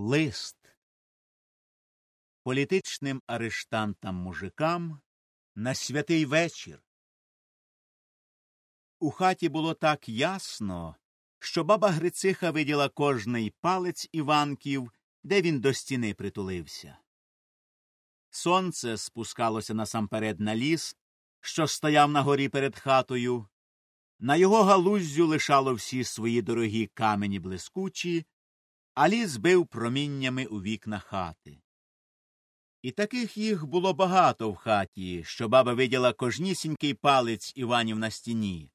Лист політичним арештантам мужикам на святий вечір. У хаті було так ясно, що баба Грициха виділа кожний палець Іванків, де він до стіни притулився. Сонце спускалося насамперед на ліс, що стояв на горі перед хатою. На його галуздю лишало всі свої дорогі камені блискучі, а ліс бив проміннями у вікна хати. І таких їх було багато в хаті, що баба виділа кожнісінький палець Іванів на стіні.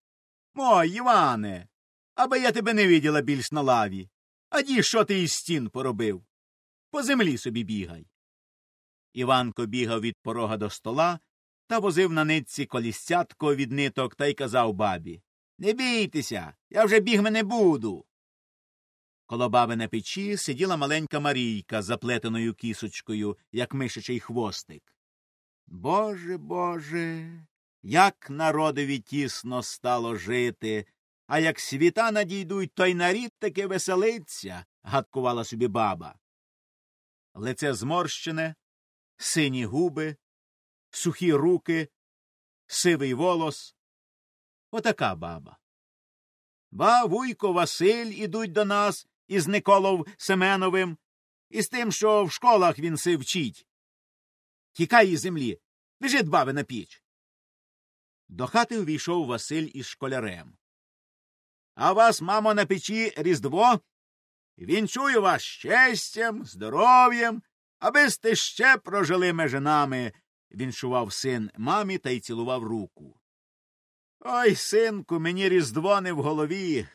Мой, Іване, аби я тебе не виділа більш на лаві. Аді, що ти із стін поробив? По землі собі бігай. Іванко бігав від порога до стола та возив на нитці колістятко від ниток та й казав бабі Не бійтеся, я вже бігми не буду. Коло баби на печі сиділа маленька Марійка з заплетеною кісочкою, як мишичий хвостик. Боже Боже, як народові тісно стало жити, а як світа надійдуть, то й нарід таки веселиться, гадкувала собі баба. Лице зморщене, сині губи, сухі руки, сивий волос. Отака баба. Ба, вуйко Василь ідуть до нас із Николов Семеновим, і з тим, що в школах він си вчить. Тікай із землі, біжи баби на піч. До хати увійшов Василь із школярем. А вас, мамо, на печі Різдво? Вінчую вас щастям, здоров'ям, аби сте ще прожили межи нами, віншував син мамі та й цілував руку. Ой, синку, мені різдво не в голові.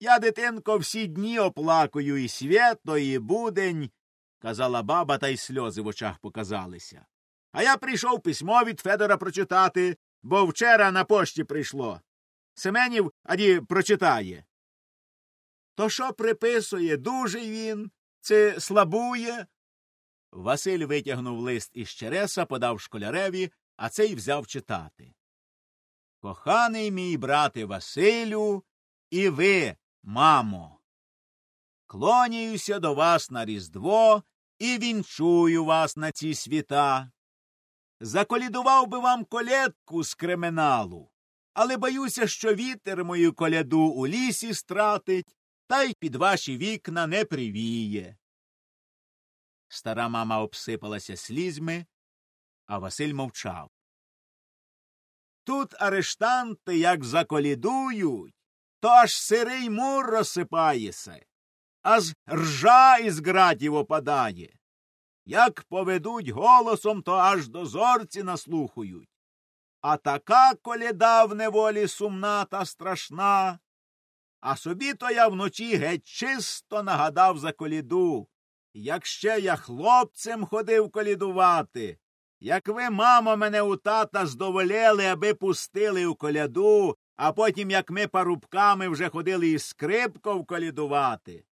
Я, дитинко, всі дні оплакую і свято, і будень, казала баба, та й сльози в очах показалися. А я прийшов письмо від Федора прочитати, бо вчора на пошті прийшло. Семенів аді прочитає. То що приписує? Дужий він? Це слабує? Василь витягнув лист із череса, подав школяреві, а цей взяв читати. Коханий мій брате Василю, і ви, мамо. Клоняюся до вас на Різдво і вінчую вас на ці світа. Заколідував би вам колядку з криміналу, але боюся, що вітер мою коляду у лісі стратить, та й під ваші вікна не привіє. Стара мама обсипалася слізьми, а Василь мовчав. Тут арештанти як заколідують, то аж сирий мур розсипається, аж ржа із гратів опадає. Як поведуть голосом, то аж дозорці наслухають. А така коляда в неволі сумна та страшна. А собі то я вночі геть чисто нагадав за коліду. Як ще я хлопцем ходив колідувати, як ви, мамо, мене у тата здоволели, аби пустили у коляду, а потім, як ми парубками вже ходили із скрипком колідувати.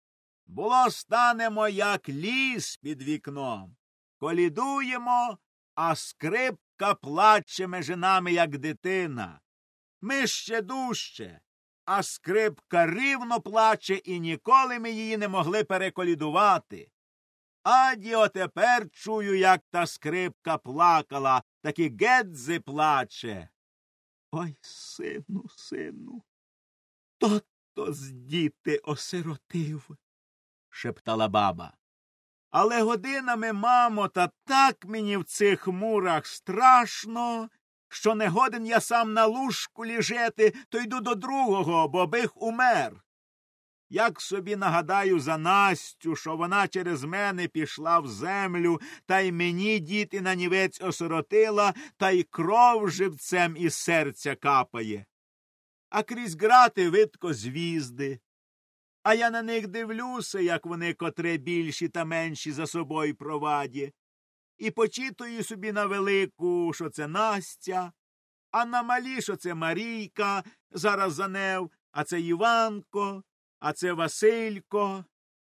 Було станемо, як ліс під вікном. Колідуємо, а скрипка плаче межи нами, як дитина. Ми ще дужче, а скрипка рівно плаче, і ніколи ми її не могли переколідувати. Аді отепер чую, як та скрипка плакала, так і Гедзи плаче. Ой, сину, сину, то-то з діти осиротив, шептала баба. Але годинами, мамо, та так мені в цих мурах страшно, що не годен я сам на лужку ліжети, то йду до другого, бо бих умер. Як собі нагадаю за Настю, що вона через мене пішла в землю, та й мені діти на нівець осиротила, та й кров живцем із серця капає. А крізь грати видко звізди. А я на них дивлюся, як вони котре більші та менші за собою проваді. І почитую собі на велику, що це Настя, а на малі, що це Марійка, зараз за нев, а це Іванко а це Василько.